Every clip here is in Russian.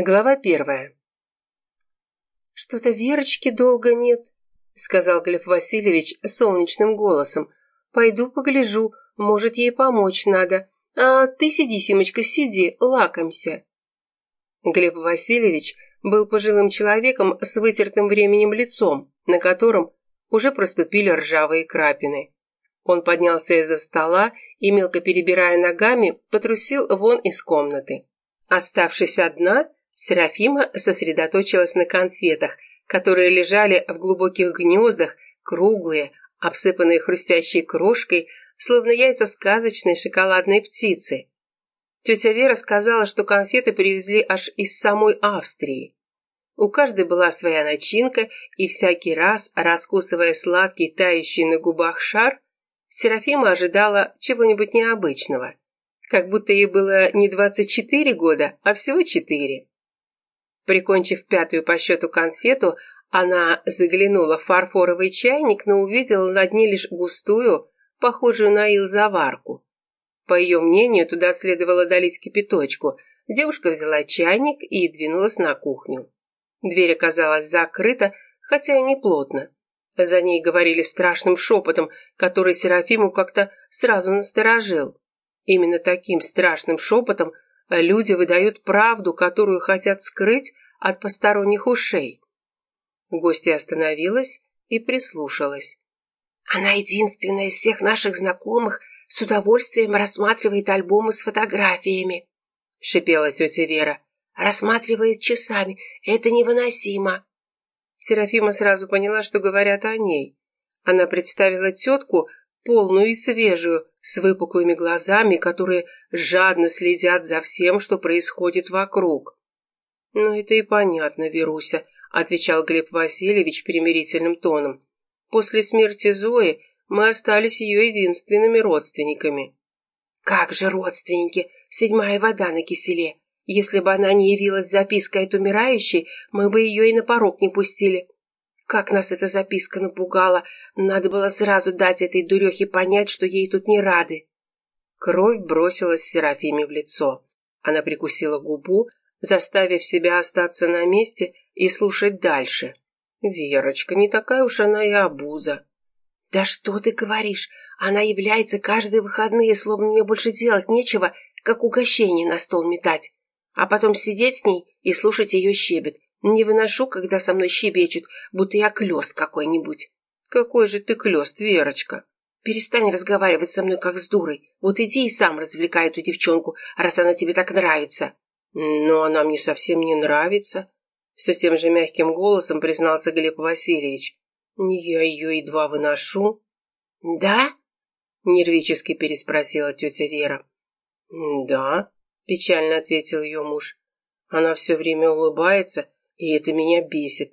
Глава первая. «Что-то Верочки долго нет», — сказал Глеб Васильевич солнечным голосом. «Пойду погляжу, может, ей помочь надо. А ты сиди, Симочка, сиди, лакомься». Глеб Васильевич был пожилым человеком с вытертым временем лицом, на котором уже проступили ржавые крапины. Он поднялся из-за стола и, мелко перебирая ногами, потрусил вон из комнаты. Оставшись одна, Серафима сосредоточилась на конфетах, которые лежали в глубоких гнездах, круглые, обсыпанные хрустящей крошкой, словно яйца сказочной шоколадной птицы. Тетя Вера сказала, что конфеты привезли аж из самой Австрии. У каждой была своя начинка, и всякий раз, раскусывая сладкий, тающий на губах шар, Серафима ожидала чего-нибудь необычного. Как будто ей было не 24 года, а всего 4. Прикончив пятую по счету конфету, она заглянула в фарфоровый чайник, но увидела на дне лишь густую, похожую на ил заварку. По ее мнению, туда следовало долить кипяточку. Девушка взяла чайник и двинулась на кухню. Дверь оказалась закрыта, хотя и не. За ней говорили страшным шепотом, который Серафиму как-то сразу насторожил. Именно таким страшным шепотом Люди выдают правду, которую хотят скрыть от посторонних ушей. Гостья остановилась и прислушалась. Она единственная из всех наших знакомых с удовольствием рассматривает альбомы с фотографиями, шипела тетя Вера. Рассматривает часами. Это невыносимо. Серафима сразу поняла, что говорят о ней. Она представила тетку, полную и свежую, с выпуклыми глазами, которые жадно следят за всем, что происходит вокруг. «Ну, это и понятно, Веруся», — отвечал Глеб Васильевич примирительным тоном. «После смерти Зои мы остались ее единственными родственниками». «Как же родственники? Седьмая вода на киселе. Если бы она не явилась с запиской от умирающей, мы бы ее и на порог не пустили. Как нас эта записка напугала! Надо было сразу дать этой дурехе понять, что ей тут не рады. Кровь бросилась Серафиме в лицо. Она прикусила губу, заставив себя остаться на месте и слушать дальше. «Верочка, не такая уж она и обуза». «Да что ты говоришь? Она является каждые выходные, словно мне больше делать нечего, как угощение на стол метать, а потом сидеть с ней и слушать ее щебет. Не выношу, когда со мной щебечут, будто я клёст какой-нибудь. Какой же ты клёст, Верочка? Перестань разговаривать со мной, как с дурой. Вот иди и сам развлекай эту девчонку, раз она тебе так нравится. Но она мне совсем не нравится. Все тем же мягким голосом признался Глеб Васильевич. Я ее едва выношу. Да? Нервически переспросила тетя Вера. Да, печально ответил ее муж. Она все время улыбается и это меня бесит.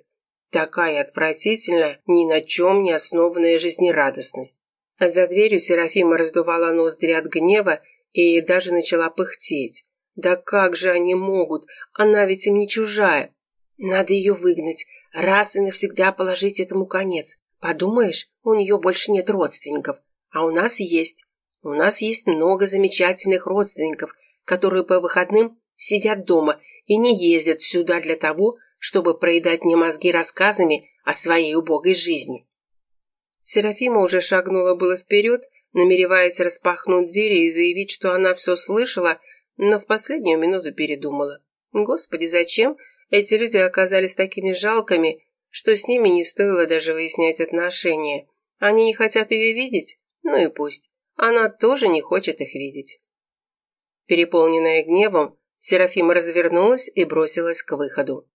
Такая отвратительная, ни на чем не основанная жизнерадостность. За дверью Серафима раздувала ноздри от гнева и даже начала пыхтеть. Да как же они могут? Она ведь им не чужая. Надо ее выгнать, раз и навсегда положить этому конец. Подумаешь, у нее больше нет родственников, а у нас есть. У нас есть много замечательных родственников, которые по выходным сидят дома и не ездят сюда для того, чтобы проедать мне мозги рассказами о своей убогой жизни. Серафима уже шагнула было вперед, намереваясь распахнуть двери и заявить, что она все слышала, но в последнюю минуту передумала. Господи, зачем эти люди оказались такими жалкими, что с ними не стоило даже выяснять отношения? Они не хотят ее видеть? Ну и пусть. Она тоже не хочет их видеть. Переполненная гневом, Серафима развернулась и бросилась к выходу.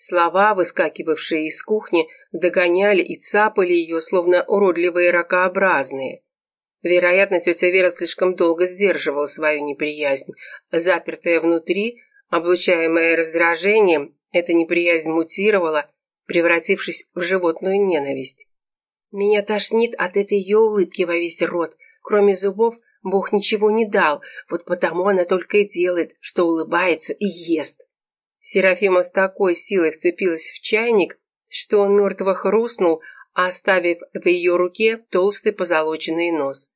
Слова, выскакивавшие из кухни, догоняли и цапали ее, словно уродливые ракообразные. Вероятно, тетя Вера слишком долго сдерживала свою неприязнь. Запертая внутри, облучаемая раздражением, эта неприязнь мутировала, превратившись в животную ненависть. «Меня тошнит от этой ее улыбки во весь рот. Кроме зубов, Бог ничего не дал, вот потому она только и делает, что улыбается и ест». Серафима с такой силой вцепилась в чайник, что он мертво хрустнул, оставив в ее руке толстый позолоченный нос.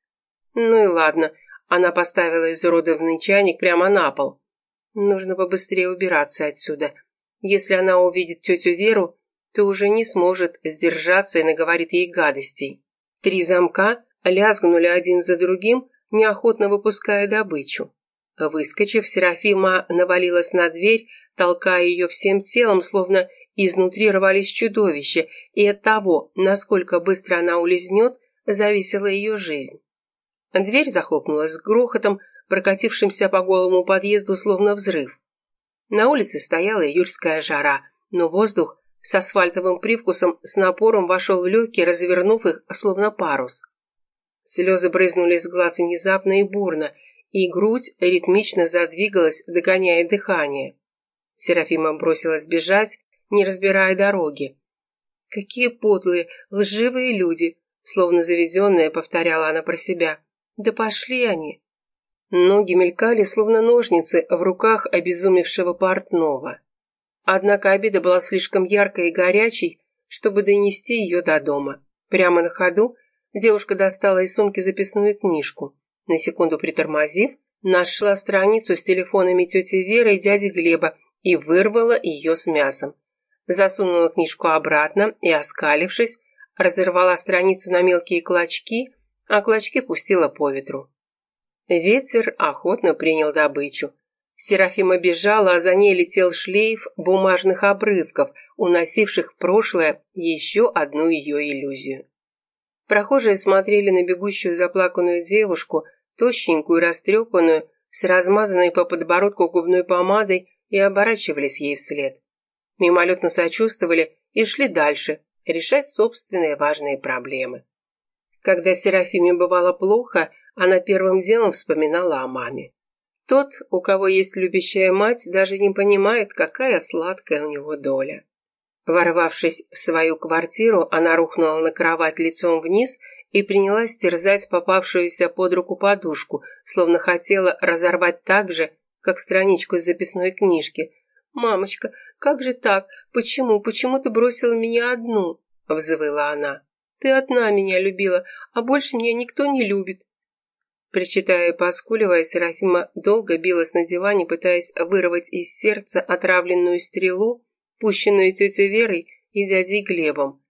Ну и ладно, она поставила изуродованный чайник прямо на пол. Нужно побыстрее убираться отсюда. Если она увидит тетю Веру, то уже не сможет сдержаться и наговорит ей гадостей. Три замка лязгнули один за другим, неохотно выпуская добычу. Выскочив, Серафима навалилась на дверь, толкая ее всем телом, словно изнутри рвались чудовища, и от того, насколько быстро она улизнет, зависела ее жизнь. Дверь захлопнулась с грохотом, прокатившимся по голому подъезду, словно взрыв. На улице стояла июльская жара, но воздух с асфальтовым привкусом с напором вошел в легкие, развернув их, словно парус. Слезы брызнули из глаз внезапно и бурно, и грудь ритмично задвигалась, догоняя дыхание. Серафима бросилась бежать, не разбирая дороги. «Какие подлые, лживые люди!» Словно заведенная, повторяла она про себя. «Да пошли они!» Ноги мелькали, словно ножницы, в руках обезумевшего портного. Однако обида была слишком яркой и горячей, чтобы донести ее до дома. Прямо на ходу девушка достала из сумки записную книжку. На секунду притормозив, нашла страницу с телефонами тети Веры и дяди Глеба и вырвала ее с мясом. Засунула книжку обратно и, оскалившись, разорвала страницу на мелкие клочки, а клочки пустила по ветру. Ветер охотно принял добычу. Серафима бежала, а за ней летел шлейф бумажных обрывков, уносивших в прошлое еще одну ее иллюзию. Прохожие смотрели на бегущую заплаканную девушку, тощенькую, растрепанную, с размазанной по подбородку губной помадой и оборачивались ей вслед. Мимолетно сочувствовали и шли дальше, решать собственные важные проблемы. Когда Серафиме бывало плохо, она первым делом вспоминала о маме. Тот, у кого есть любящая мать, даже не понимает, какая сладкая у него доля. Ворвавшись в свою квартиру, она рухнула на кровать лицом вниз и принялась терзать попавшуюся под руку подушку, словно хотела разорвать так же, как страничку из записной книжки. «Мамочка, как же так? Почему, почему ты бросила меня одну?» – взвыла она. «Ты одна меня любила, а больше меня никто не любит». Причитая и поскуливая, Серафима долго билась на диване, пытаясь вырвать из сердца отравленную стрелу, пущенную тетей Верой и дядей Глебом.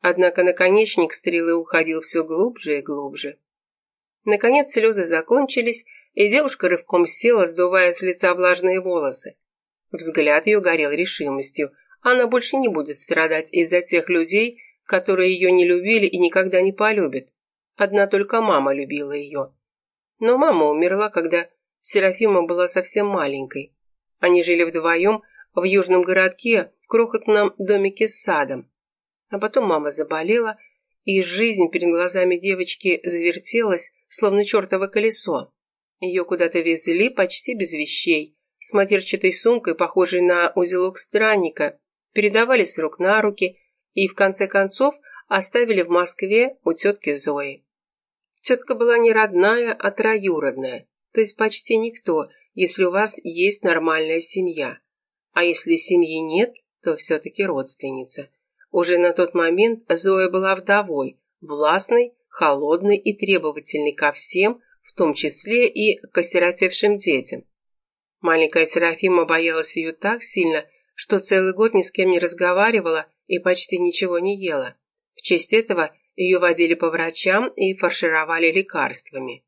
Однако наконечник стрелы уходил все глубже и глубже. Наконец слезы закончились, и девушка рывком села, сдувая с лица влажные волосы. Взгляд ее горел решимостью. Она больше не будет страдать из-за тех людей, которые ее не любили и никогда не полюбят. Одна только мама любила ее. Но мама умерла, когда Серафима была совсем маленькой. Они жили вдвоем в южном городке, в крохотном домике с садом. А потом мама заболела, и жизнь перед глазами девочки завертелась, словно чертово колесо. Ее куда-то везли почти без вещей, с матерчатой сумкой, похожей на узелок странника, передавали с рук на руки и, в конце концов, оставили в Москве у тетки Зои. Тетка была не родная, а троюродная, то есть почти никто, если у вас есть нормальная семья. А если семьи нет, то все-таки родственница. Уже на тот момент Зоя была вдовой, властной, холодной и требовательной ко всем, в том числе и к осиротевшим детям. Маленькая Серафима боялась ее так сильно, что целый год ни с кем не разговаривала и почти ничего не ела. В честь этого ее водили по врачам и фаршировали лекарствами.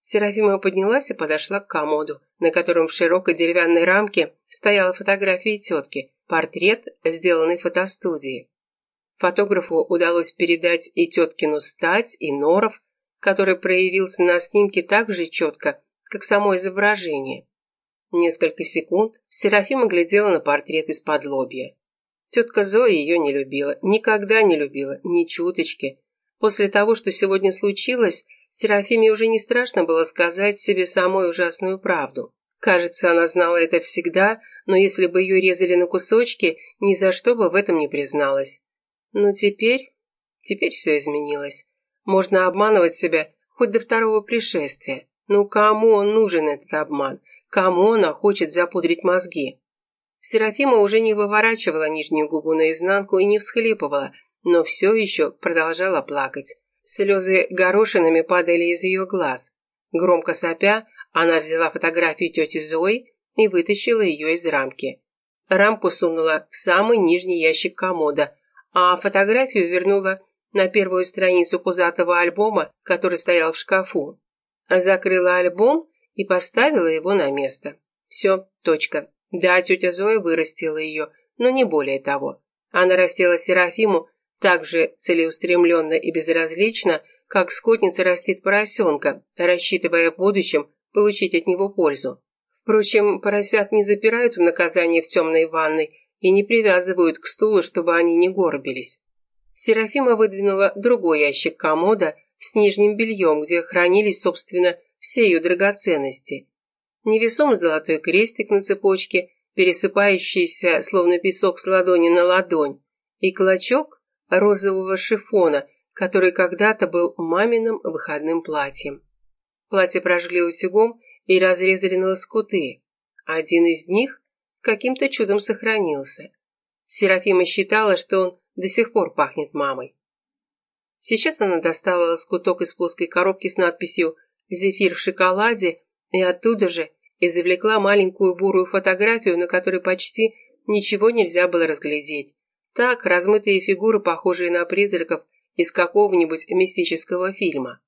Серафима поднялась и подошла к комоду, на котором в широкой деревянной рамке стояла фотография тетки, портрет, сделанный в фотостудии. Фотографу удалось передать и теткину стать, и норов, который проявился на снимке так же четко, как само изображение. Несколько секунд Серафима глядела на портрет из-под лобья. Тетка Зоя ее не любила, никогда не любила, ни чуточки. После того, что сегодня случилось, Серафиме уже не страшно было сказать себе самую ужасную правду. Кажется, она знала это всегда, но если бы ее резали на кусочки, ни за что бы в этом не призналась. Но теперь... Теперь все изменилось. Можно обманывать себя хоть до второго пришествия. Ну кому он нужен, этот обман? Кому она хочет запудрить мозги? Серафима уже не выворачивала нижнюю губу наизнанку и не всхлипывала, но все еще продолжала плакать. Слезы горошинами падали из ее глаз. Громко сопя, она взяла фотографию тети Зои и вытащила ее из рамки. Рамку сунула в самый нижний ящик комода, а фотографию вернула на первую страницу пузатого альбома, который стоял в шкафу. Закрыла альбом и поставила его на место. Все, точка. Да, тетя Зоя вырастила ее, но не более того. Она растила Серафиму так же целеустремленно и безразлично, как скотница растит поросенка, рассчитывая в будущем получить от него пользу. Впрочем, поросят не запирают в наказание в темной ванной и не привязывают к стулу, чтобы они не горбились. Серафима выдвинула другой ящик комода с нижним бельем, где хранились, собственно, все ее драгоценности. Невесомый золотой крестик на цепочке, пересыпающийся, словно песок с ладони на ладонь, и клочок розового шифона, который когда-то был маминым выходным платьем. Платье прожгли утюгом и разрезали на лоскуты. Один из них каким-то чудом сохранился. Серафима считала, что он до сих пор пахнет мамой. Сейчас она достала лоскуток из плоской коробки с надписью «Зефир в шоколаде» и оттуда же извлекла маленькую бурую фотографию, на которой почти ничего нельзя было разглядеть. Так, размытые фигуры, похожие на призраков из какого-нибудь мистического фильма.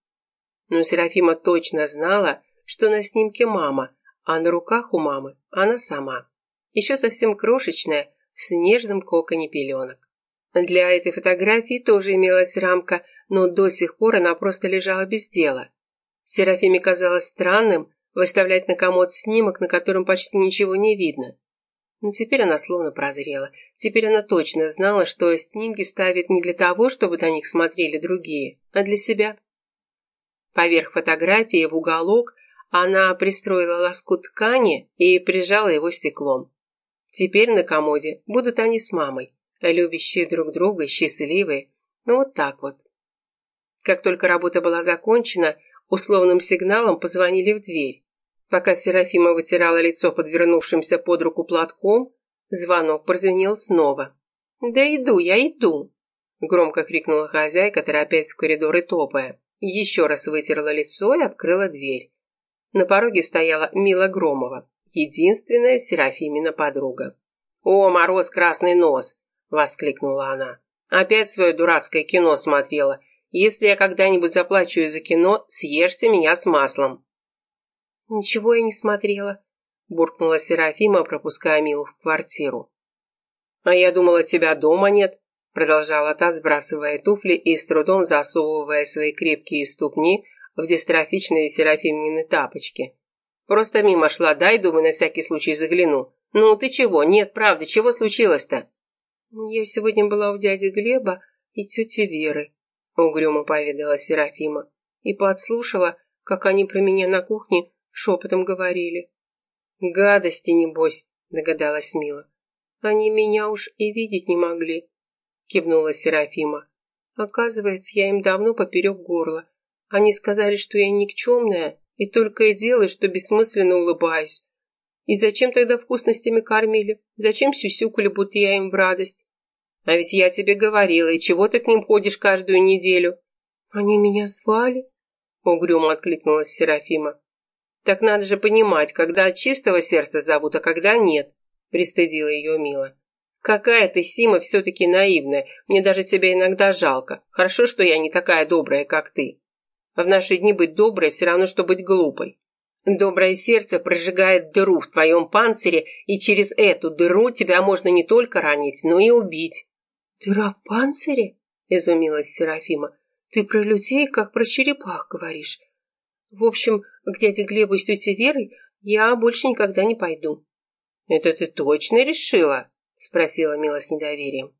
Но Серафима точно знала, что на снимке мама, а на руках у мамы она сама. Еще совсем крошечная, в снежном коконе пеленок. Для этой фотографии тоже имелась рамка, но до сих пор она просто лежала без дела. Серафиме казалось странным выставлять на комод снимок, на котором почти ничего не видно. Но теперь она словно прозрела. Теперь она точно знала, что снимки ставит не для того, чтобы на них смотрели другие, а для себя. Поверх фотографии в уголок она пристроила лоскут ткани и прижала его стеклом. Теперь на комоде будут они с мамой любящие друг друга, счастливые. Ну вот так вот. Как только работа была закончена, условным сигналом позвонили в дверь. Пока Серафима вытирала лицо подвернувшимся под руку платком, звонок прозвенел снова. «Да иду, я иду!» Громко крикнула хозяйка, торопясь в коридор и топая. Еще раз вытерла лицо и открыла дверь. На пороге стояла Мила Громова, единственная Серафимина подруга. «О, мороз, красный нос! воскликнула она. «Опять свое дурацкое кино смотрела. Если я когда-нибудь заплачу из-за кино, съешьте меня с маслом». «Ничего я не смотрела», – буркнула Серафима, пропуская Милу в квартиру. «А я думала, тебя дома нет», – продолжала та, сбрасывая туфли и с трудом засовывая свои крепкие ступни в дистрофичные Серафимины тапочки. «Просто мимо шла, дай, думаю, на всякий случай загляну. Ну, ты чего? Нет, правда, чего случилось-то?» «Я сегодня была у дяди Глеба и тети Веры», — угрюмо поведала Серафима, и подслушала, как они про меня на кухне шепотом говорили. «Гадости, небось», — догадалась Мила. «Они меня уж и видеть не могли», — кивнула Серафима. «Оказывается, я им давно поперек горла. Они сказали, что я никчемная, и только и делаю, что бессмысленно улыбаюсь. И зачем тогда вкусностями кормили? Зачем сюсюкали, будто я им в радость? А ведь я тебе говорила, и чего ты к ним ходишь каждую неделю? Они меня звали? Угрюмо откликнулась Серафима. Так надо же понимать, когда от чистого сердца зовут, а когда нет, пристыдила ее Мила. Какая ты, Сима, все-таки наивная. Мне даже тебя иногда жалко. Хорошо, что я не такая добрая, как ты. А в наши дни быть доброй все равно, что быть глупой. Доброе сердце прожигает дыру в твоем панцире, и через эту дыру тебя можно не только ранить, но и убить». «Дыра в панцире?» – изумилась Серафима. «Ты про людей, как про черепах, говоришь. В общем, к дяде Глебу с тетей Верой я больше никогда не пойду». «Это ты точно решила?» – спросила Мила с недоверием.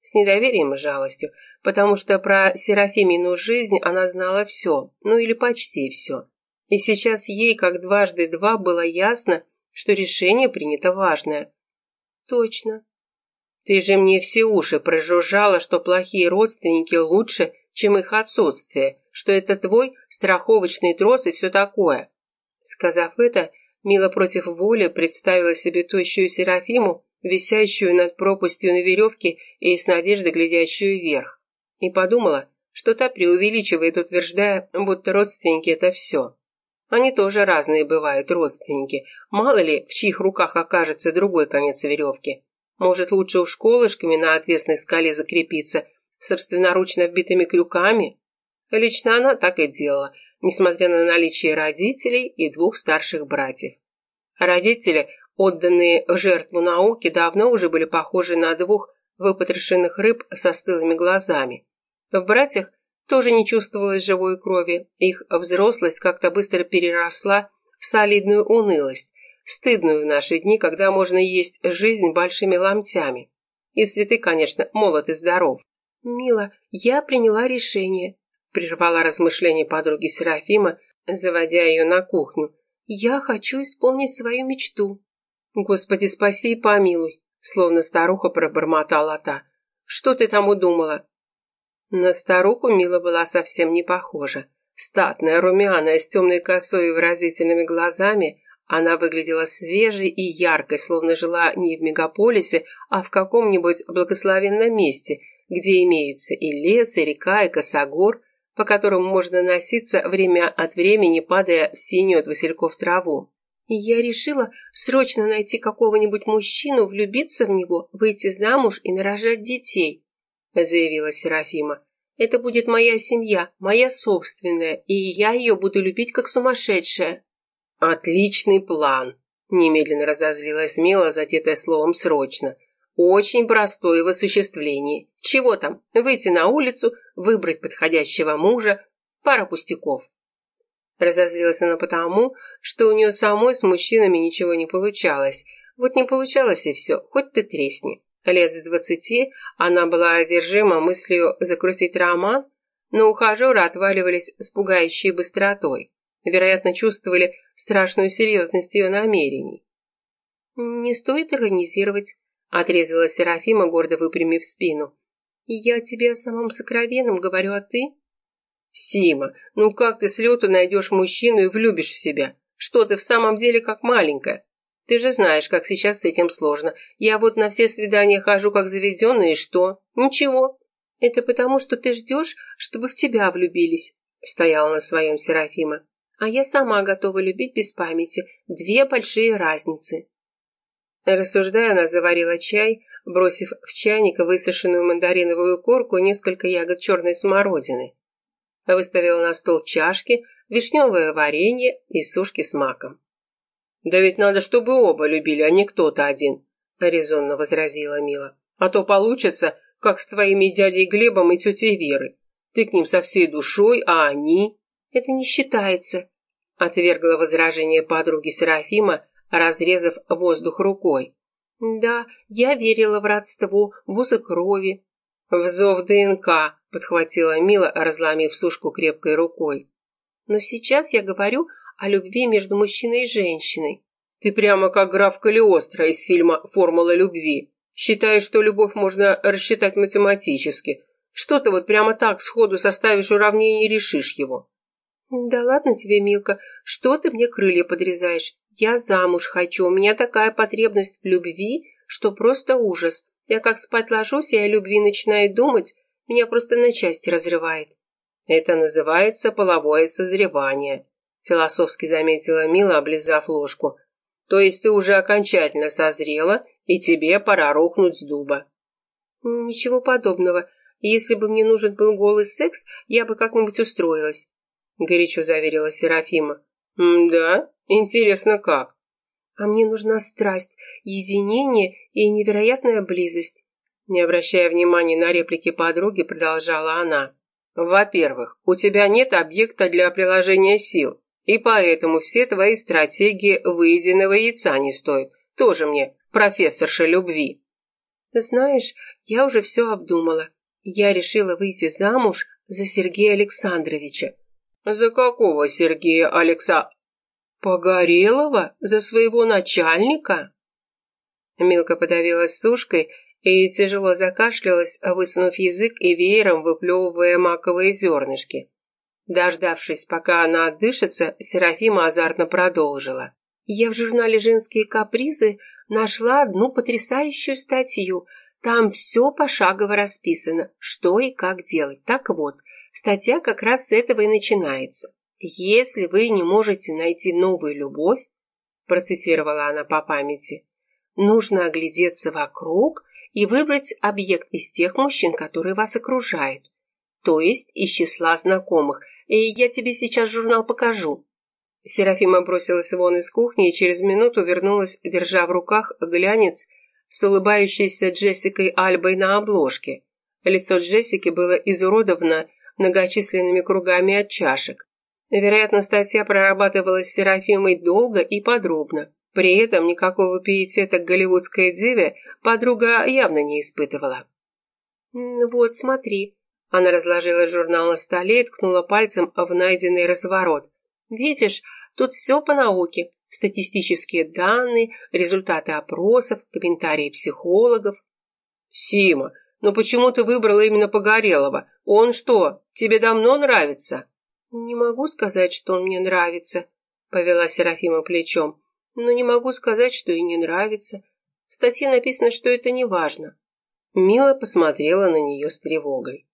С недоверием и жалостью, потому что про Серафимину жизнь она знала все, ну или почти все. И сейчас ей, как дважды два, было ясно, что решение принято важное. Точно. Ты же мне все уши прожужжала, что плохие родственники лучше, чем их отсутствие, что это твой страховочный трос и все такое. Сказав это, Мила против воли представила себе тощую Серафиму, висящую над пропастью на веревке и с надеждой глядящую вверх, и подумала, что та преувеличивает, утверждая, будто родственники – это все. Они тоже разные бывают, родственники. Мало ли, в чьих руках окажется другой конец веревки. Может, лучше уж колышками на отвесной скале закрепиться, собственноручно вбитыми крюками? Лично она так и делала, несмотря на наличие родителей и двух старших братьев. Родители, отданные в жертву науке, давно уже были похожи на двух выпотрошенных рыб со стылыми глазами. В братьях тоже не чувствовалось живой крови, их взрослость как-то быстро переросла в солидную унылость, стыдную в наши дни, когда можно есть жизнь большими ломтями. И цветы, конечно, молод и здоров. «Мила, я приняла решение», – прервала размышления подруги Серафима, заводя ее на кухню. «Я хочу исполнить свою мечту». «Господи, спаси и помилуй», – словно старуха пробормотала та. «Что ты там удумала?» На старуху Мила была совсем не похожа. Статная, румяная, с темной косой и выразительными глазами, она выглядела свежей и яркой, словно жила не в мегаполисе, а в каком-нибудь благословенном месте, где имеются и лес, и река, и косогор, по которым можно носиться время от времени, падая в синюю от васильков траву. И я решила срочно найти какого-нибудь мужчину, влюбиться в него, выйти замуж и нарожать детей. – заявила Серафима. «Это будет моя семья, моя собственная, и я ее буду любить как сумасшедшая». «Отличный план!» – немедленно разозлилась Мила, задетая словом «срочно». «Очень простое в осуществлении. Чего там? Выйти на улицу, выбрать подходящего мужа, пара пустяков». Разозлилась она потому, что у нее самой с мужчинами ничего не получалось. Вот не получалось и все, хоть ты тресни. Лет с двадцати она была одержима мыслью закрутить роман, но ухажеры отваливались с пугающей быстротой. Вероятно, чувствовали страшную серьезность ее намерений. «Не стоит организировать», — отрезала Серафима, гордо выпрямив спину. «Я тебе о самом сокровенном говорю, а ты?» «Сима, ну как ты с лету найдешь мужчину и влюбишь в себя? Что ты в самом деле как маленькая? Ты же знаешь, как сейчас с этим сложно. Я вот на все свидания хожу как заведенная, и что? Ничего. Это потому, что ты ждешь, чтобы в тебя влюбились, стояла на своем Серафима. А я сама готова любить без памяти. Две большие разницы. Рассуждая, она заварила чай, бросив в чайник высушенную мандариновую корку и несколько ягод черной смородины. Выставила на стол чашки, вишневое варенье и сушки с маком. «Да ведь надо, чтобы оба любили, а не кто-то один», — резонно возразила Мила. «А то получится, как с твоими дядей Глебом и тетей Верой. Ты к ним со всей душой, а они...» «Это не считается», — отвергла возражение подруги Серафима, разрезав воздух рукой. «Да, я верила в родство, в узы крови». «В зов ДНК», — подхватила Мила, разломив сушку крепкой рукой. «Но сейчас я говорю о любви между мужчиной и женщиной. Ты прямо как граф Калиостро из фильма «Формула любви». Считаешь, что любовь можно рассчитать математически. Что ты вот прямо так сходу составишь уравнение и решишь его? Да ладно тебе, Милка, что ты мне крылья подрезаешь? Я замуж хочу, у меня такая потребность в любви, что просто ужас. Я как спать ложусь, я о любви начинаю думать, меня просто на части разрывает. Это называется половое созревание философски заметила Мила, облизав ложку. То есть ты уже окончательно созрела, и тебе пора рухнуть с дуба. Ничего подобного. Если бы мне нужен был голый секс, я бы как-нибудь устроилась, горячо заверила Серафима. да? Интересно как? А мне нужна страсть, единение и невероятная близость. Не обращая внимания на реплики подруги, продолжала она. Во-первых, у тебя нет объекта для приложения сил. И поэтому все твои стратегии выеденного яйца не стоят. Тоже мне профессорша любви. Знаешь, я уже все обдумала. Я решила выйти замуж за Сергея Александровича. За какого Сергея Алекса... Погорелого? За своего начальника? Милка подавилась сушкой и тяжело закашлялась, высунув язык и веером выплевывая маковые зернышки. Дождавшись, пока она отдышится, Серафима азартно продолжила. «Я в журнале «Женские капризы» нашла одну потрясающую статью. Там все пошагово расписано, что и как делать. Так вот, статья как раз с этого и начинается. «Если вы не можете найти новую любовь, процитировала она по памяти, нужно оглядеться вокруг и выбрать объект из тех мужчин, которые вас окружают, то есть из числа знакомых. И я тебе сейчас журнал покажу». Серафима бросилась вон из кухни и через минуту вернулась, держа в руках глянец с улыбающейся Джессикой Альбой на обложке. Лицо Джессики было изуродовано многочисленными кругами от чашек. Вероятно, статья прорабатывалась Серафимой долго и подробно. При этом никакого пиетета к голливудской диве подруга явно не испытывала. «Вот, смотри». Она разложила журнал на столе и ткнула пальцем в найденный разворот. «Видишь, тут все по науке. Статистические данные, результаты опросов, комментарии психологов». «Сима, но почему ты выбрала именно Погорелова? Он что, тебе давно нравится?» «Не могу сказать, что он мне нравится», — повела Серафима плечом. «Но не могу сказать, что и не нравится. В статье написано, что это не важно». Мила посмотрела на нее с тревогой.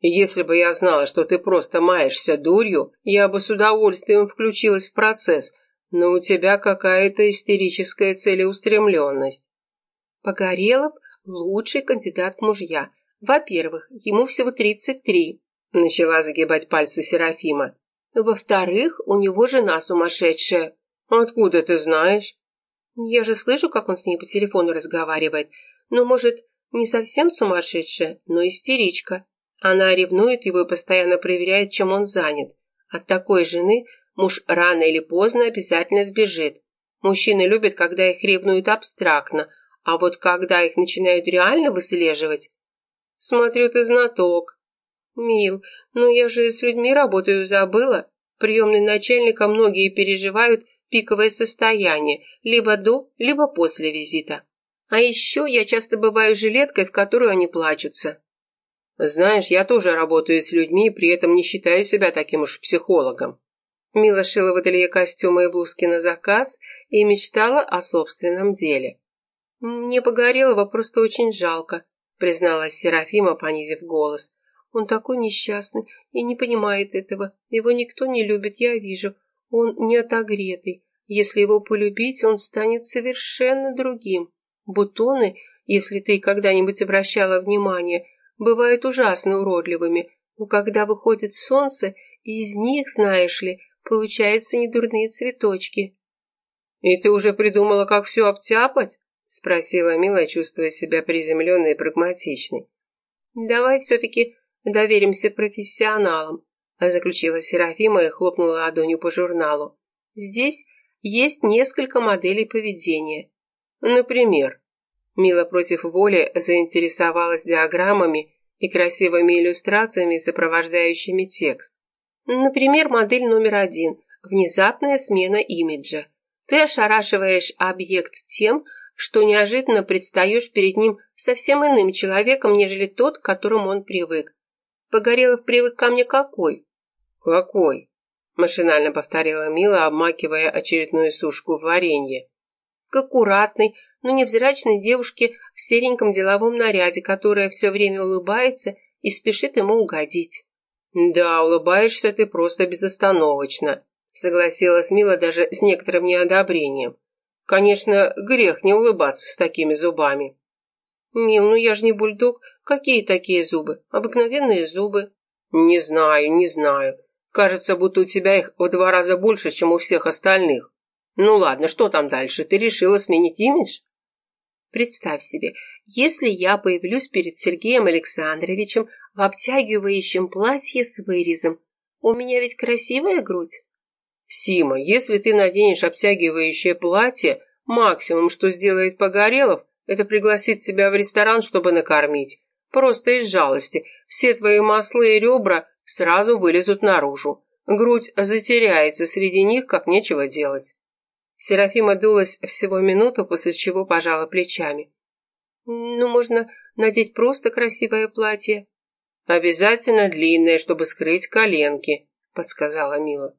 «Если бы я знала, что ты просто маешься дурью, я бы с удовольствием включилась в процесс, но у тебя какая-то истерическая целеустремленность». Погорелов – лучший кандидат мужья. Во-первых, ему всего тридцать три. Начала загибать пальцы Серафима. Во-вторых, у него жена сумасшедшая. Откуда ты знаешь? Я же слышу, как он с ней по телефону разговаривает. Ну, может, не совсем сумасшедшая, но истеричка. Она ревнует его и постоянно проверяет, чем он занят. От такой жены муж рано или поздно обязательно сбежит. Мужчины любят, когда их ревнуют абстрактно, а вот когда их начинают реально выслеживать... Смотрю, ты знаток. «Мил, ну я же с людьми работаю, забыла. Приемный начальника многие переживают пиковое состояние, либо до, либо после визита. А еще я часто бываю жилеткой, в которую они плачутся». «Знаешь, я тоже работаю с людьми, при этом не считаю себя таким уж психологом». Мила шила в ателье костюмы и блузки на заказ и мечтала о собственном деле. «Мне Погорелого просто очень жалко», призналась Серафима, понизив голос. Он такой несчастный и не понимает этого. Его никто не любит, я вижу. Он не отогретый. Если его полюбить, он станет совершенно другим. Бутоны, если ты когда-нибудь обращала внимание, бывают ужасно уродливыми, но когда выходит солнце, из них, знаешь ли, получаются недурные цветочки. «И ты уже придумала, как все обтяпать?» — спросила Мила, чувствуя себя приземленной и прагматичной. «Давай все-таки доверимся профессионалам», заключила Серафима и хлопнула ладонью по журналу. «Здесь есть несколько моделей поведения. Например, Мила против воли заинтересовалась диаграммами и красивыми иллюстрациями, сопровождающими текст. Например, модель номер один – внезапная смена имиджа. Ты ошарашиваешь объект тем, что неожиданно предстаешь перед ним совсем иным человеком, нежели тот, к которому он привык. Погорелов привык ко мне какой?» «Какой?» – машинально повторила Мила, обмакивая очередную сушку в варенье. «К аккуратной, но невзрачной девушке в сереньком деловом наряде, которая все время улыбается и спешит ему угодить». «Да, улыбаешься ты просто безостановочно», – согласилась Мила даже с некоторым неодобрением. «Конечно, грех не улыбаться с такими зубами». «Мил, ну я же не бульдог. Какие такие зубы? Обыкновенные зубы». «Не знаю, не знаю. Кажется, будто у тебя их в два раза больше, чем у всех остальных. Ну ладно, что там дальше? Ты решила сменить имидж?» Представь себе, если я появлюсь перед Сергеем Александровичем в обтягивающем платье с вырезом, у меня ведь красивая грудь. Сима, если ты наденешь обтягивающее платье, максимум, что сделает Погорелов, это пригласит тебя в ресторан, чтобы накормить. Просто из жалости. Все твои маслы и ребра сразу вылезут наружу. Грудь затеряется среди них, как нечего делать. Серафима дулась всего минуту, после чего пожала плечами. «Ну, можно надеть просто красивое платье». «Обязательно длинное, чтобы скрыть коленки», — подсказала Мила.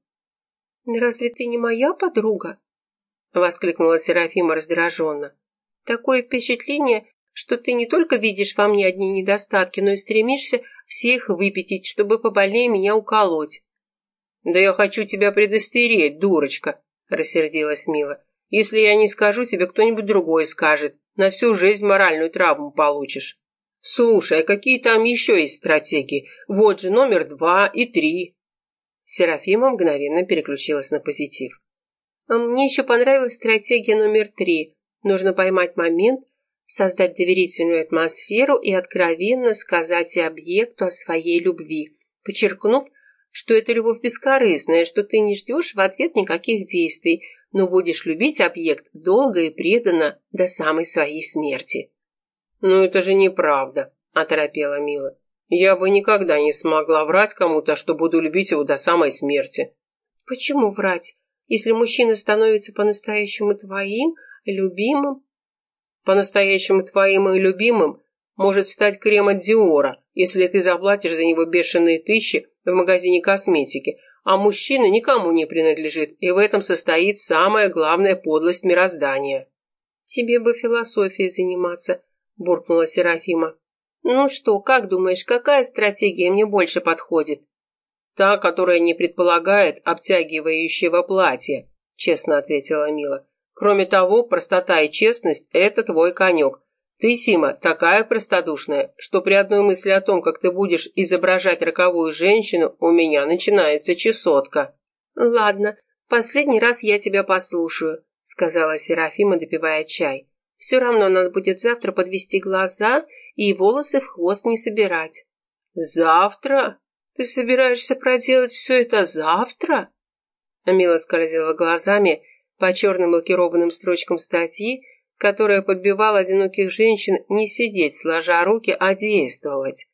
«Разве ты не моя подруга?» — воскликнула Серафима раздраженно. Такое впечатление, что ты не только видишь во мне одни недостатки, но и стремишься все их выпятить, чтобы побольнее меня уколоть. «Да я хочу тебя предостеречь, дурочка», – рассердилась Мила. «Если я не скажу, тебе кто-нибудь другой скажет. На всю жизнь моральную травму получишь». «Слушай, а какие там еще есть стратегии? Вот же номер два и три». Серафима мгновенно переключилась на позитив. «А «Мне еще понравилась стратегия номер три. Нужно поймать момент, создать доверительную атмосферу и откровенно сказать объекту о своей любви, подчеркнув, что это любовь бескорыстная, что ты не ждешь в ответ никаких действий, но будешь любить объект долго и преданно до самой своей смерти. «Ну это же неправда», – оторопела Мила. «Я бы никогда не смогла врать кому-то, что буду любить его до самой смерти». «Почему врать? Если мужчина становится по-настоящему твоим, любимым...» «По-настоящему твоим и любимым может стать крем от Диора, если ты заплатишь за него бешеные тысячи в магазине косметики, а мужчина никому не принадлежит, и в этом состоит самая главная подлость мироздания». «Тебе бы философией заниматься», – буркнула Серафима. «Ну что, как думаешь, какая стратегия мне больше подходит?» «Та, которая не предполагает обтягивающего платья», – честно ответила Мила. «Кроме того, простота и честность – это твой конек. Ты, Сима, такая простодушная, что при одной мысли о том, как ты будешь изображать роковую женщину, у меня начинается чесотка». «Ладно, последний раз я тебя послушаю», – сказала Серафима, допивая чай. Все равно надо будет завтра подвести глаза и волосы в хвост не собирать. Завтра? Ты собираешься проделать все это завтра? Амила скользила глазами по черным лакированным строчкам статьи, которая подбивала одиноких женщин не сидеть сложа руки, а действовать.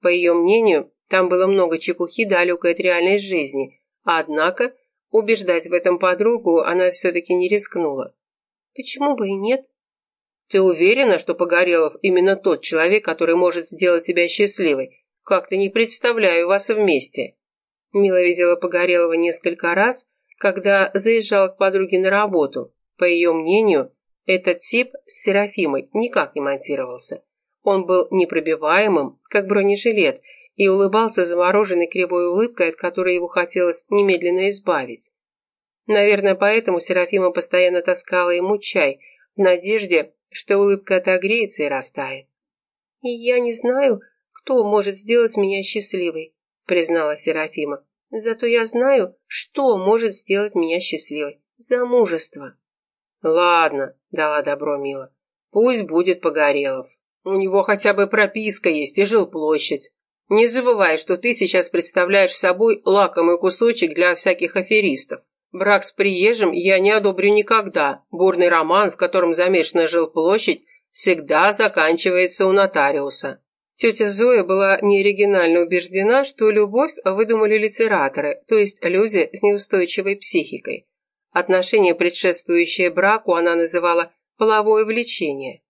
По ее мнению, там было много чепухи, далекой от реальной жизни, однако убеждать в этом подругу она все-таки не рискнула. Почему бы и нет? Ты уверена, что Погорелов именно тот человек, который может сделать тебя счастливой? Как-то не представляю вас вместе. Мила видела Погорелова несколько раз, когда заезжала к подруге на работу. По ее мнению, этот тип с Серафимой никак не монтировался. Он был непробиваемым, как бронежилет, и улыбался замороженной кривой улыбкой, от которой его хотелось немедленно избавить. Наверное, поэтому Серафима постоянно таскала ему чай, в надежде, что улыбка отогреется и растает. «И я не знаю, кто может сделать меня счастливой», признала Серафима. «Зато я знаю, что может сделать меня счастливой. Замужество». «Ладно», — дала добро Мила. «Пусть будет Погорелов. У него хотя бы прописка есть и жилплощадь. Не забывай, что ты сейчас представляешь собой лакомый кусочек для всяких аферистов. Брак с приезжим я не одобрю никогда. Бурный роман, в котором замешана жилплощадь, всегда заканчивается у нотариуса. Тетя Зоя была неоригинально убеждена, что любовь выдумали литераторы, то есть люди с неустойчивой психикой. Отношение, предшествующее браку, она называла «половое влечение».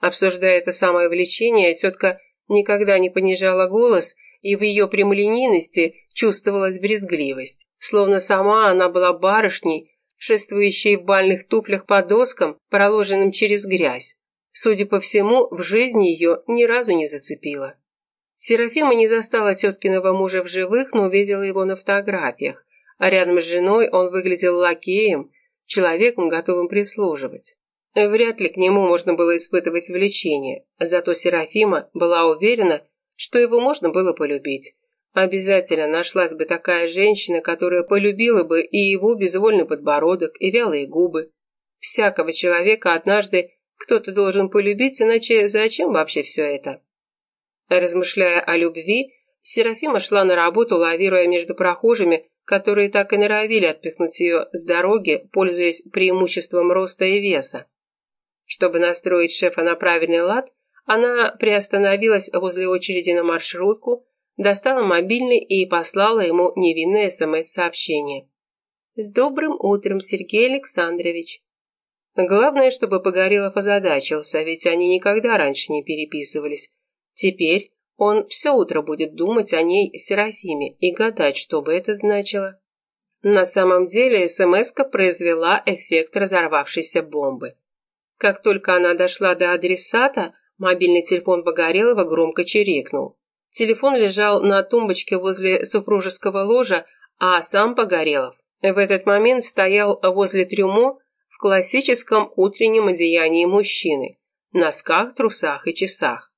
Обсуждая это самое влечение, тетка никогда не понижала голос, и в ее прямолинейности чувствовалась брезгливость. Словно сама она была барышней, шествующей в бальных туфлях по доскам, проложенным через грязь. Судя по всему, в жизни ее ни разу не зацепило. Серафима не застала теткиного мужа в живых, но увидела его на фотографиях, а рядом с женой он выглядел лакеем, человеком, готовым прислуживать. Вряд ли к нему можно было испытывать влечение, зато Серафима была уверена, что его можно было полюбить, Обязательно нашлась бы такая женщина, которая полюбила бы и его безвольный подбородок, и вялые губы. Всякого человека однажды кто-то должен полюбить, иначе зачем вообще все это? Размышляя о любви, Серафима шла на работу, лавируя между прохожими, которые так и норовили отпихнуть ее с дороги, пользуясь преимуществом роста и веса. Чтобы настроить шефа на правильный лад, она приостановилась возле очереди на маршрутку, достала мобильный и послала ему невинное СМС-сообщение. «С добрым утром, Сергей Александрович!» Главное, чтобы Погорелов озадачился, ведь они никогда раньше не переписывались. Теперь он все утро будет думать о ней, Серафиме, и гадать, что бы это значило. На самом деле смс произвела эффект разорвавшейся бомбы. Как только она дошла до адресата, мобильный телефон Погорелова громко чирикнул. Телефон лежал на тумбочке возле супружеского ложа, а сам Погорелов в этот момент стоял возле трюмо в классическом утреннем одеянии мужчины, носках, трусах и часах.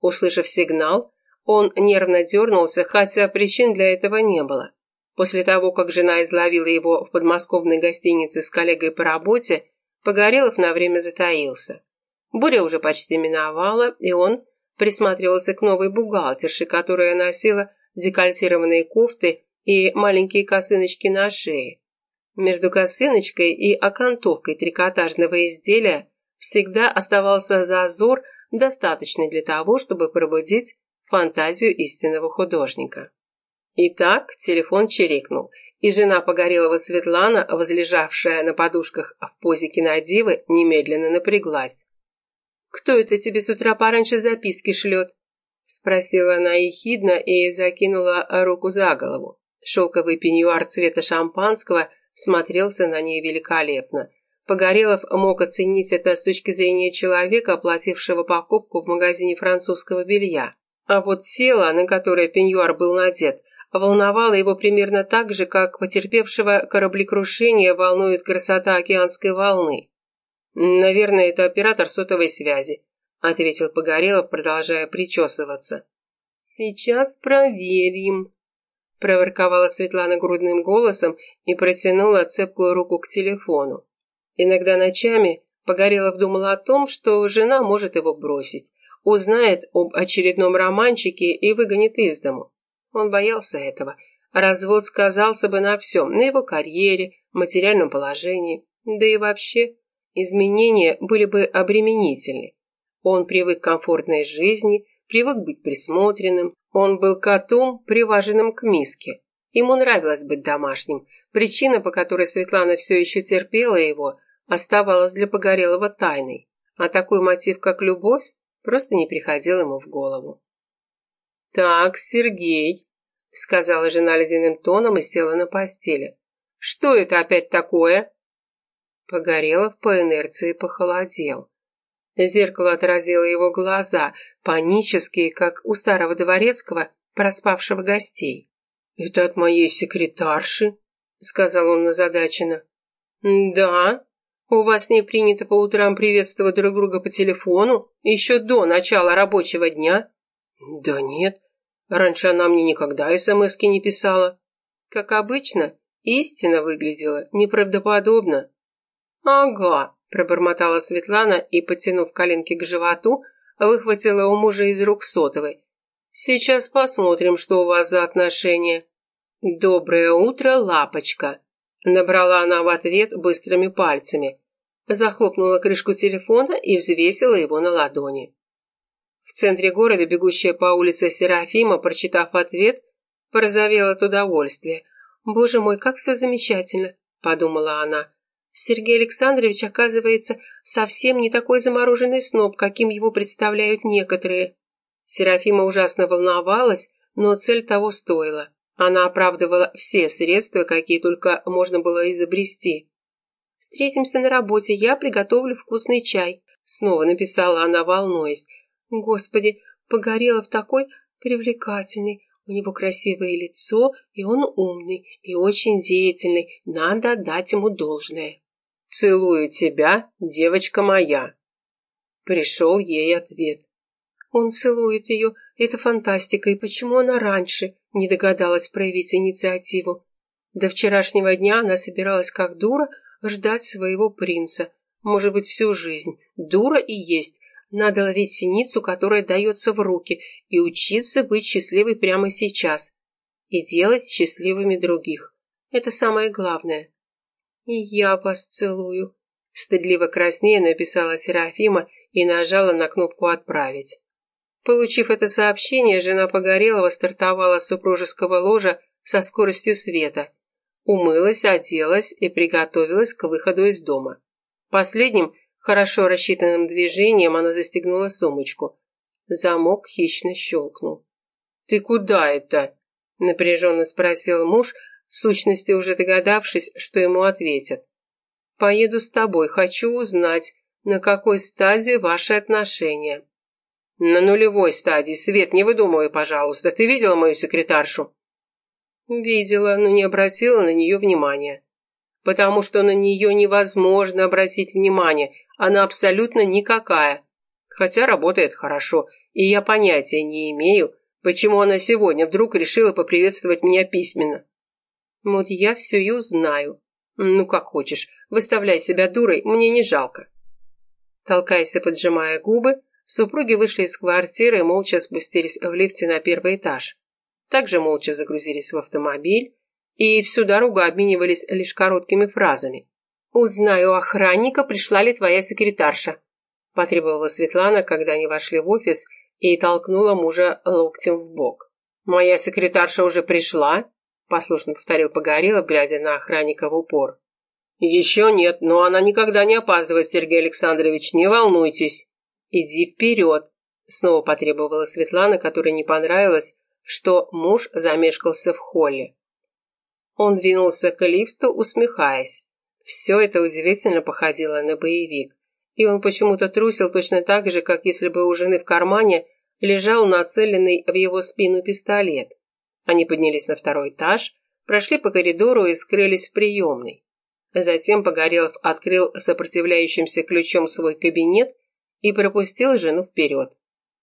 Услышав сигнал, он нервно дернулся, хотя причин для этого не было. После того, как жена изловила его в подмосковной гостинице с коллегой по работе, Погорелов на время затаился. Буря уже почти миновала, и он присматривался к новой бухгалтерше, которая носила декольтированные кофты и маленькие косыночки на шее. Между косыночкой и окантовкой трикотажного изделия всегда оставался зазор, достаточный для того, чтобы пробудить фантазию истинного художника. Итак, телефон чирикнул, и жена Погорелого Светлана, возлежавшая на подушках в позе кинодивы, немедленно напряглась. «Кто это тебе с утра пораньше записки шлет?» Спросила она ехидно и закинула руку за голову. Шелковый пеньюар цвета шампанского смотрелся на ней великолепно. Погорелов мог оценить это с точки зрения человека, оплатившего покупку в магазине французского белья. А вот тело, на которое пеньюар был надет, волновало его примерно так же, как потерпевшего кораблекрушение волнует красота океанской волны. «Наверное, это оператор сотовой связи», — ответил Погорелов, продолжая причесываться. «Сейчас проверим», — проворковала Светлана грудным голосом и протянула цепкую руку к телефону. Иногда ночами Погорелов думал о том, что жена может его бросить, узнает об очередном романчике и выгонит из дому. Он боялся этого. Развод сказался бы на всем, на его карьере, материальном положении, да и вообще. Изменения были бы обременительны. Он привык к комфортной жизни, привык быть присмотренным. Он был котом, приваженным к миске. Ему нравилось быть домашним. Причина, по которой Светлана все еще терпела его, оставалась для Погорелого тайной. А такой мотив, как любовь, просто не приходил ему в голову. «Так, Сергей», — сказала жена ледяным тоном и села на постели. «Что это опять такое?» Погорелов по инерции похолодел. Зеркало отразило его глаза, панические, как у старого дворецкого, проспавшего гостей. «Это от моей секретарши», — сказал он озадаченно. «Да? У вас не принято по утрам приветствовать друг друга по телефону, еще до начала рабочего дня?» «Да нет, раньше она мне никогда смски не писала. Как обычно, истина выглядела неправдоподобно». «Ага», – пробормотала Светлана и, потянув коленки к животу, выхватила у мужа из рук сотовой. «Сейчас посмотрим, что у вас за отношения». «Доброе утро, лапочка», – набрала она в ответ быстрыми пальцами. Захлопнула крышку телефона и взвесила его на ладони. В центре города, бегущая по улице Серафима, прочитав ответ, порозовела от удовольствия. «Боже мой, как все замечательно!» – подумала она. Сергей Александрович, оказывается, совсем не такой замороженный сноб, каким его представляют некоторые. Серафима ужасно волновалась, но цель того стоила. Она оправдывала все средства, какие только можно было изобрести. «Встретимся на работе, я приготовлю вкусный чай», — снова написала она, волнуясь. Господи, Погорелов такой привлекательный, у него красивое лицо, и он умный, и очень деятельный, надо отдать ему должное. «Целую тебя, девочка моя!» Пришел ей ответ. Он целует ее, это фантастика, и почему она раньше не догадалась проявить инициативу? До вчерашнего дня она собиралась как дура ждать своего принца, может быть, всю жизнь. Дура и есть, надо ловить синицу, которая дается в руки, и учиться быть счастливой прямо сейчас. И делать счастливыми других. Это самое главное. «И я вас целую», – стыдливо краснее написала Серафима и нажала на кнопку «Отправить». Получив это сообщение, жена Погорелова стартовала с супружеского ложа со скоростью света. Умылась, оделась и приготовилась к выходу из дома. Последним Хорошо рассчитанным движением она застегнула сумочку. Замок хищно щелкнул. «Ты куда это?» – напряженно спросил муж, в сущности уже догадавшись, что ему ответят. «Поеду с тобой, хочу узнать, на какой стадии ваши отношения». «На нулевой стадии, Свет, не выдумывай, пожалуйста. Ты видела мою секретаршу?» Видела, но не обратила на нее внимания. Потому что на нее невозможно обратить внимание, она абсолютно никакая. Хотя работает хорошо, и я понятия не имею, почему она сегодня вдруг решила поприветствовать меня письменно. Вот я все и узнаю. Ну, как хочешь, выставляй себя дурой, мне не жалко. Толкаясь и поджимая губы, супруги вышли из квартиры и молча спустились в лифте на первый этаж. Также молча загрузились в автомобиль и всю дорогу обменивались лишь короткими фразами. «Узнаю охранника, пришла ли твоя секретарша», потребовала Светлана, когда они вошли в офис и толкнула мужа локтем в бок. «Моя секретарша уже пришла?» Послушно повторил Погорелов, глядя на охранника в упор. «Еще нет, но она никогда не опаздывает, Сергей Александрович, не волнуйтесь». «Иди вперед», — снова потребовала Светлана, которой не понравилось, что муж замешкался в холле. Он двинулся к лифту, усмехаясь. Все это удивительно походило на боевик. И он почему-то трусил точно так же, как если бы у жены в кармане лежал нацеленный в его спину пистолет. Они поднялись на второй этаж, прошли по коридору и скрылись в приемной. Затем Погорелов открыл сопротивляющимся ключом свой кабинет и пропустил жену вперед.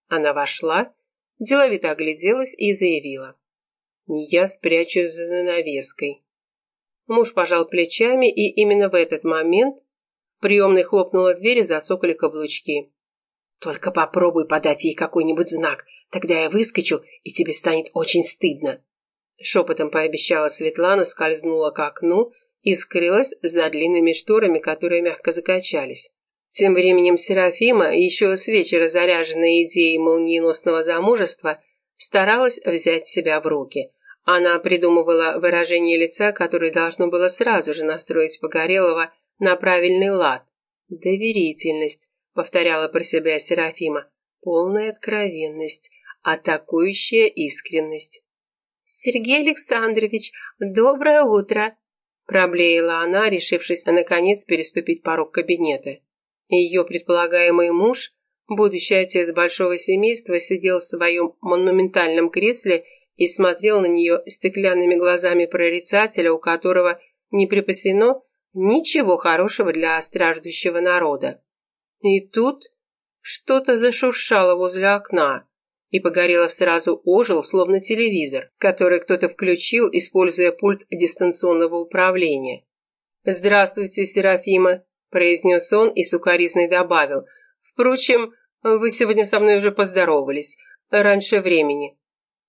Она вошла, деловито огляделась и заявила. «Я спрячусь за занавеской». Муж пожал плечами, и именно в этот момент в приемной хлопнула дверь и зацокали каблучки. «Только попробуй подать ей какой-нибудь знак, тогда я выскочу, и тебе станет очень стыдно». Шепотом пообещала Светлана, скользнула к окну и скрылась за длинными шторами, которые мягко закачались. Тем временем Серафима, еще с вечера заряженная идеей молниеносного замужества, старалась взять себя в руки. Она придумывала выражение лица, которое должно было сразу же настроить Погорелова на правильный лад. «Доверительность», — повторяла про себя Серафима, — «полная откровенность, атакующая искренность». «Сергей Александрович, доброе утро!» Проблеяла она, решившись наконец переступить порог кабинета. Ее предполагаемый муж, будущий отец большого семейства, сидел в своем монументальном кресле и смотрел на нее стеклянными глазами прорицателя, у которого не припасено ничего хорошего для страждущего народа. И тут что-то зашуршало возле окна, и Погорелов сразу ожил, словно телевизор, который кто-то включил, используя пульт дистанционного управления. «Здравствуйте, Серафима», произнес он и сукоризной добавил. «Впрочем, вы сегодня со мной уже поздоровались. Раньше времени».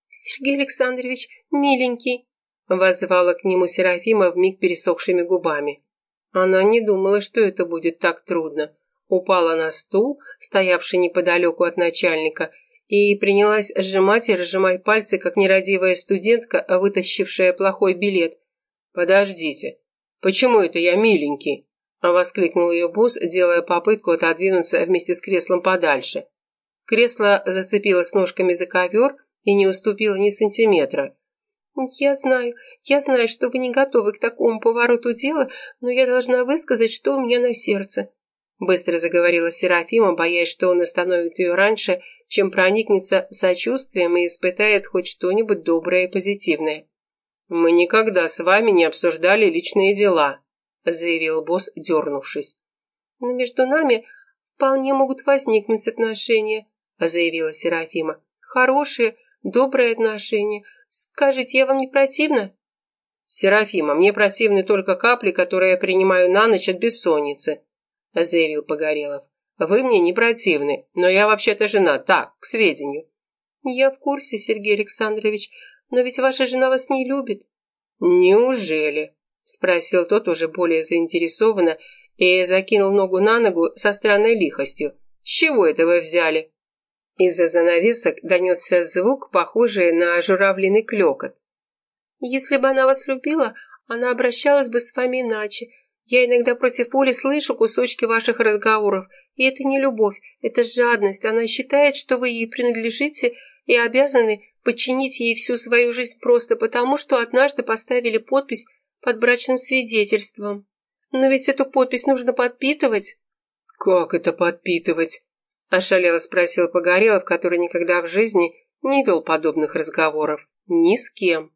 «Сергей Александрович, миленький», воззвала к нему Серафима вмиг пересохшими губами. Она не думала, что это будет так трудно. Упала на стул, стоявший неподалеку от начальника, и принялась сжимать и разжимать пальцы, как нерадивая студентка, вытащившая плохой билет. «Подождите, почему это я миленький?» Воскликнул ее босс, делая попытку отодвинуться вместе с креслом подальше. Кресло зацепилось ножками за ковер и не уступило ни сантиметра. «Я знаю, я знаю, что вы не готовы к такому повороту дела, но я должна высказать, что у меня на сердце», быстро заговорила Серафима, боясь, что он остановит ее раньше, чем проникнется сочувствием и испытает хоть что-нибудь доброе и позитивное. «Мы никогда с вами не обсуждали личные дела», заявил босс, дернувшись. «Но между нами вполне могут возникнуть отношения», заявила Серафима. «Хорошие, добрые отношения. Скажите, я вам не противна?» «Серафима, мне противны только капли, которые я принимаю на ночь от бессонницы», заявил Погорелов. «Вы мне не противны, но я вообще-то жена, так, к сведению». «Я в курсе, Сергей Александрович, но ведь ваша жена вас не любит». «Неужели?» спросил тот уже более заинтересованно и закинул ногу на ногу со странной лихостью. «С чего это вы взяли?» Из-за занавесок донесся звук, похожий на журавлиный клекот. «Если бы она вас любила, она обращалась бы с вами иначе. Я иногда против воли слышу кусочки ваших разговоров, и это не любовь, это жадность. Она считает, что вы ей принадлежите и обязаны подчинить ей всю свою жизнь просто потому, что однажды поставили подпись под брачным свидетельством. Но ведь эту подпись нужно подпитывать. Как это подпитывать? Ошалело спросил Погорелов, который никогда в жизни не вел подобных разговоров. Ни с кем.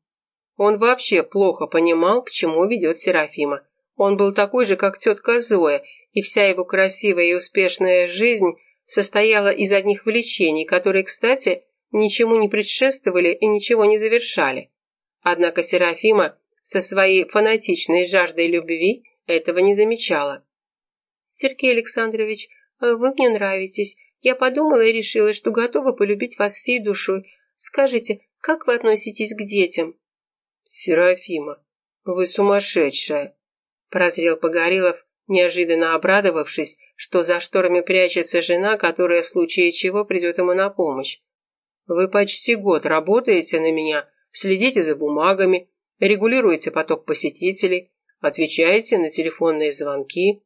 Он вообще плохо понимал, к чему ведет Серафима. Он был такой же, как тетка Зоя, и вся его красивая и успешная жизнь состояла из одних влечений, которые, кстати, ничему не предшествовали и ничего не завершали. Однако Серафима со своей фанатичной жаждой любви этого не замечала. «Сергей Александрович, вы мне нравитесь. Я подумала и решила, что готова полюбить вас всей душой. Скажите, как вы относитесь к детям?» «Серафима, вы сумасшедшая!» Прозрел Погорелов, неожиданно обрадовавшись, что за шторами прячется жена, которая в случае чего придет ему на помощь. «Вы почти год работаете на меня, следите за бумагами, регулируете поток посетителей, отвечаете на телефонные звонки,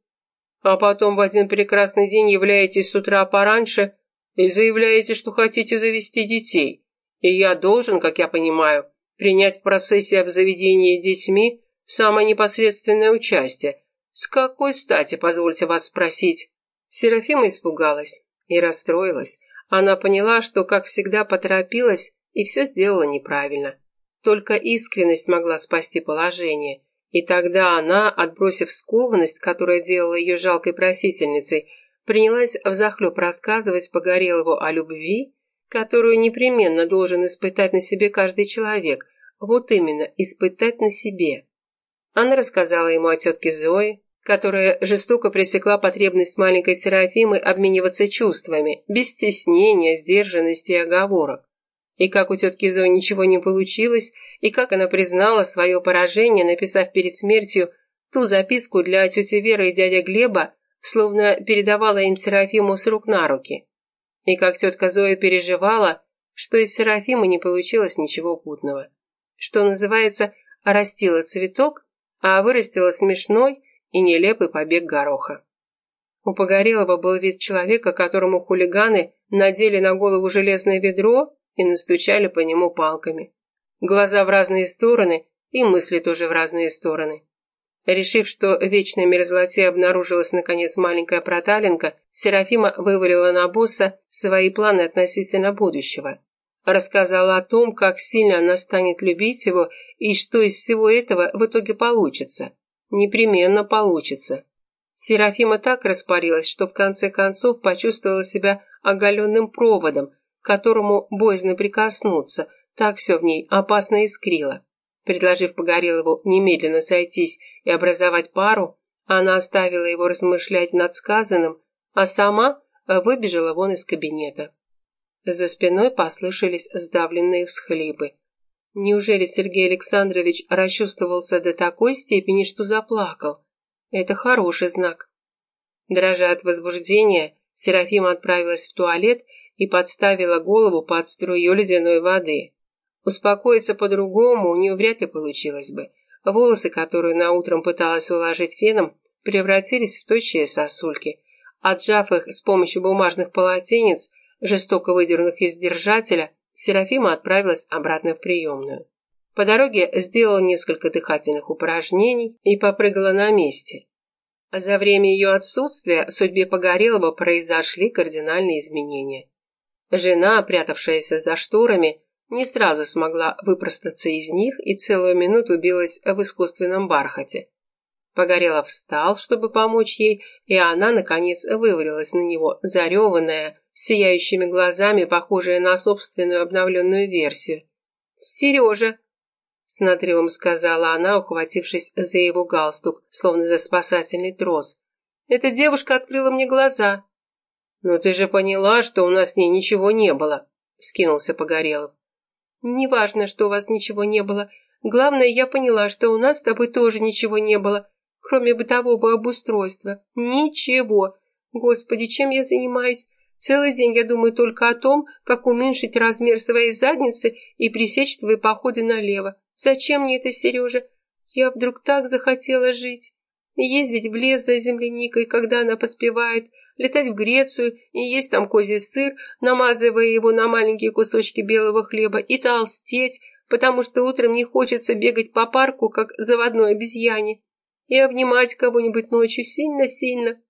а потом в один прекрасный день являетесь с утра пораньше и заявляете, что хотите завести детей, и я должен, как я понимаю, принять в процессе обзаведения детьми самое непосредственное участие. С какой стати, позвольте вас спросить?» Серафима испугалась и расстроилась. Она поняла, что, как всегда, поторопилась и все сделала неправильно. Только искренность могла спасти положение. И тогда она, отбросив скованность, которая делала ее жалкой просительницей, принялась взахлеб рассказывать Погорелову о любви, которую непременно должен испытать на себе каждый человек. Вот именно, испытать на себе. Она рассказала ему о тетке Зое, которая жестоко пресекла потребность маленькой Серафимы обмениваться чувствами, без стеснения, сдержанности и оговорок. И как у тетки Зои ничего не получилось, и как она признала свое поражение, написав перед смертью ту записку для тети Веры и дядя Глеба, словно передавала им Серафиму с рук на руки. И как тетка Зоя переживала, что из Серафимы не получилось ничего путного. Что называется, растила цветок, а вырастила смешной и нелепый побег гороха. У Погорелого был вид человека, которому хулиганы надели на голову железное ведро и настучали по нему палками. Глаза в разные стороны и мысли тоже в разные стороны. Решив, что в вечной мерзлоте обнаружилась наконец маленькая проталинка, Серафима вывалила на босса свои планы относительно будущего. Рассказала о том, как сильно она станет любить его и что из всего этого в итоге получится. Непременно получится. Серафима так распарилась, что в конце концов почувствовала себя оголенным проводом, к которому боязно прикоснуться, так все в ней опасно искрило. Предложив Погорелову немедленно сойтись и образовать пару, она оставила его размышлять над сказанным, а сама выбежала вон из кабинета. За спиной послышались сдавленные всхлипы. Неужели Сергей Александрович расчувствовался до такой степени, что заплакал? Это хороший знак. Дрожа от возбуждения, Серафима отправилась в туалет и подставила голову под струю ледяной воды. Успокоиться по-другому у нее вряд ли получилось бы. Волосы, которые на утром пыталась уложить феном, превратились в тощие сосульки. Отжав их с помощью бумажных полотенец, жестоко выдернув из держателя, Серафима отправилась обратно в приемную. По дороге сделала несколько дыхательных упражнений и попрыгала на месте. За время ее отсутствия в судьбе Погорелова произошли кардинальные изменения. Жена, прятавшаяся за шторами, не сразу смогла выпростаться из них и целую минуту билась в искусственном бархате. Погорелов встал, чтобы помочь ей, и она, наконец, вывалилась на него, зареванная, сияющими глазами, похожая на собственную обновленную версию. «Сережа!» — с надрывом сказала она, ухватившись за его галстук, словно за спасательный трос. «Эта девушка открыла мне глаза». «Но ты же поняла, что у нас с ней ничего не было», — вскинулся Погорелов. «Неважно, что у вас ничего не было. Главное, я поняла, что у нас с тобой тоже ничего не было, кроме бытового обустройства. Ничего. Господи, чем я занимаюсь? Целый день я думаю только о том, как уменьшить размер своей задницы и пресечь твои походы налево. Зачем мне это, Сережа? Я вдруг так захотела жить. Ездить в лес за земляникой, когда она поспевает, летать в Грецию и есть там козий сыр, намазывая его на маленькие кусочки белого хлеба, и толстеть, потому что утром не хочется бегать по парку, как заводной обезьяне, и обнимать кого-нибудь ночью сильно-сильно.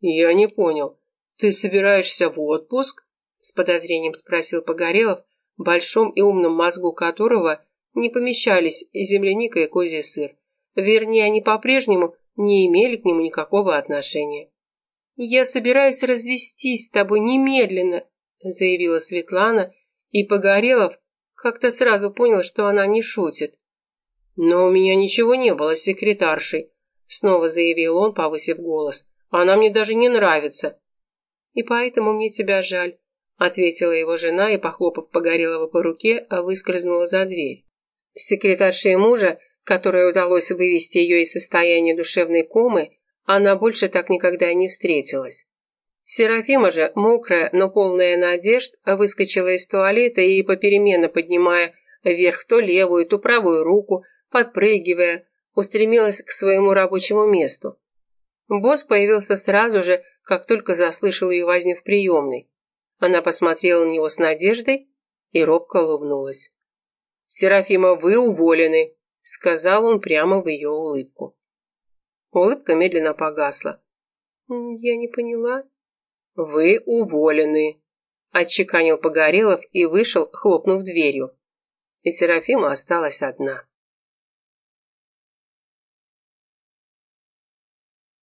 Я не понял, «Ты собираешься в отпуск?» – с подозрением спросил Погорелов, большом и умном мозгу которого не помещались земляника и козий сыр. Вернее, они по-прежнему не имели к нему никакого отношения. «Я собираюсь развестись с тобой немедленно», заявила Светлана, и Погорелов как-то сразу понял, что она не шутит. «Но у меня ничего не было с секретаршей», снова заявил он, повысив голос. «Она мне даже не нравится». «И поэтому мне тебя жаль», ответила его жена и, похлопав Погорелова по руке, выскользнула за дверь. Секретаршей мужа, которой удалось вывести ее из состояния душевной комы, она больше так никогда не встретилась. Серафима же, мокрая, но полная надежд, выскочила из туалета и, попеременно поднимая вверх то левую, то правую руку, подпрыгивая, устремилась к своему рабочему месту. Босс появился сразу же, как только заслышал ее возню в приемной. Она посмотрела на него с надеждой и робко улыбнулась. «Серафима, вы уволены», — сказал он прямо в ее улыбку. Улыбка медленно погасла. «Я не поняла». «Вы уволены», — отчеканил Погорелов и вышел, хлопнув дверью. И Серафима осталась одна.